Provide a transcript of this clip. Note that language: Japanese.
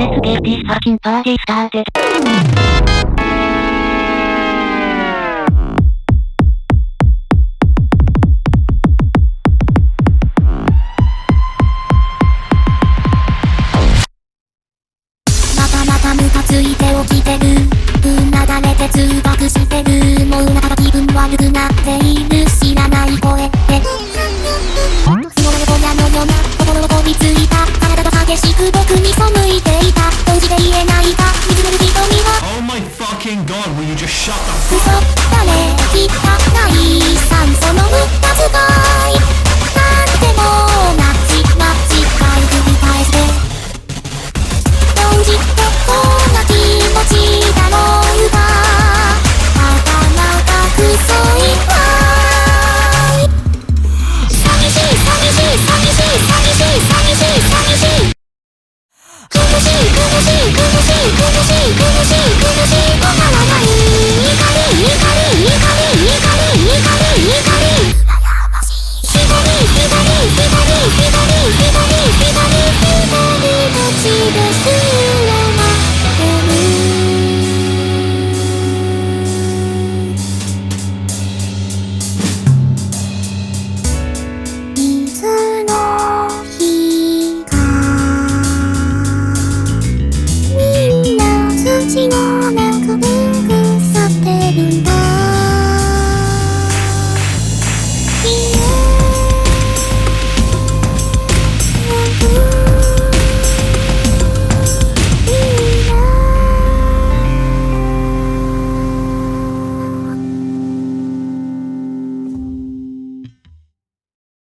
Let's get this fucking party started. またまたムカついて起きてるぶんなだれて通学してるもうなんか気分悪くなっている知らない声でその猫やのような心を飛びついた体が激しく Shut the fuck い